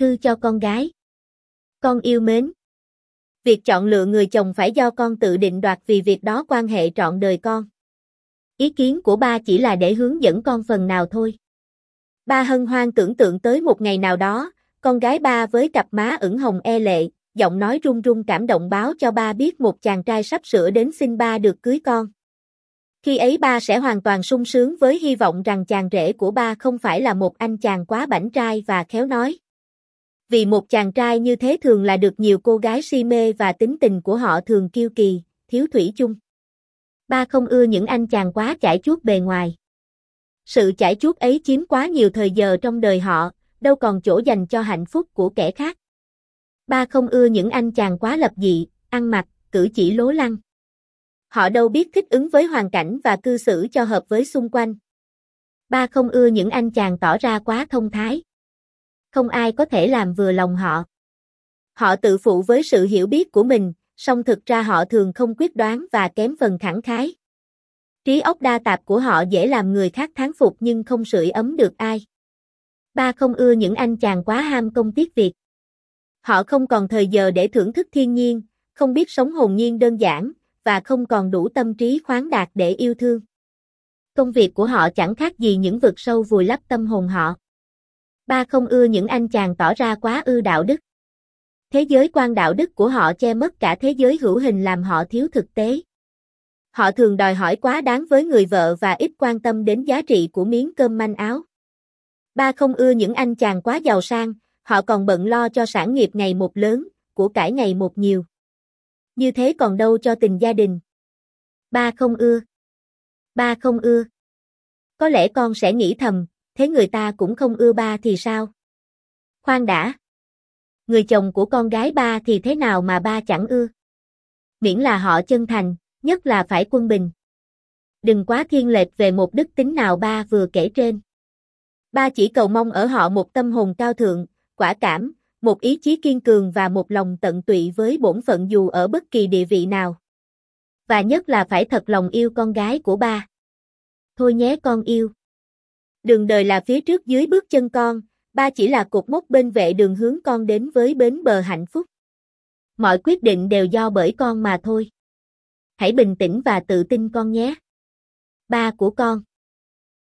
thư cho con gái. Con yêu mến. Việc chọn lựa người chồng phải do con tự định đoạt vì việc đó quan hệ trọn đời con. Ý kiến của ba chỉ là để hướng dẫn con phần nào thôi. Ba hân hoan tưởng tượng tới một ngày nào đó, con gái ba với cặp má ửng hồng e lệ, giọng nói run run cảm động báo cho ba biết một chàng trai sắp sửa đến xin ba được cưới con. Khi ấy ba sẽ hoàn toàn sung sướng với hy vọng rằng chàng rể của ba không phải là một anh chàng quá bảnh trai và khéo nói. Vì một chàng trai như thế thường là được nhiều cô gái si mê và tính tình của họ thường kiêu kỳ, thiếu thủy chung. Ba không ưa những anh chàng quá chải chuốt bề ngoài. Sự chải chuốt ấy chiếm quá nhiều thời giờ trong đời họ, đâu còn chỗ dành cho hạnh phúc của kẻ khác. Ba không ưa những anh chàng quá lập dị, ăn mặc, cử chỉ lố lăng. Họ đâu biết thích ứng với hoàn cảnh và cư xử cho hợp với xung quanh. Ba không ưa những anh chàng tỏ ra quá thông thái. Không ai có thể làm vừa lòng họ. Họ tự phụ với sự hiểu biết của mình, song thực ra họ thường không quyết đoán và kém phần khẳng khái. Trí óc đa tạp của họ dễ làm người khác thán phục nhưng không sưởi ấm được ai. Ba không ưa những anh chàng quá ham công tiếc việc. Họ không còn thời giờ để thưởng thức thiên nhiên, không biết sống hồn nhiên đơn giản, và không còn đủ tâm trí khoáng đạt để yêu thương. Công việc của họ chẳng khác gì những vực sâu vùi lấp tâm hồn họ. Ba không ưa những anh chàng tỏ ra quá ư đạo đức. Thế giới quan đạo đức của họ che mất cả thế giới hữu hình làm họ thiếu thực tế. Họ thường đòi hỏi quá đáng với người vợ và ít quan tâm đến giá trị của miếng cơm manh áo. Ba không ưa những anh chàng quá giàu sang, họ còn bận lo cho sản nghiệp ngày một lớn, của cải ngày một nhiều. Như thế còn đâu cho tình gia đình. Ba không ưa. Ba không ưa. Có lẽ con sẽ nghĩ thầm, thế người ta cũng không ưa ba thì sao? Khoan đã. Người chồng của con gái ba thì thế nào mà ba chẳng ưa? Miễn là họ chân thành, nhất là phải quân bình. Đừng quá thiên lệch về một đức tính nào ba vừa kể trên. Ba chỉ cầu mong ở họ một tâm hồn cao thượng, quả cảm, một ý chí kiên cường và một lòng tận tụy với bổn phận dù ở bất kỳ địa vị nào. Và nhất là phải thật lòng yêu con gái của ba. Thôi nhé con yêu. Đường đời là phía trước dưới bước chân con, ba chỉ là cột mốc bên vệ đường hướng con đến với bến bờ hạnh phúc. Mọi quyết định đều do bởi con mà thôi. Hãy bình tĩnh và tự tin con nhé. Ba của con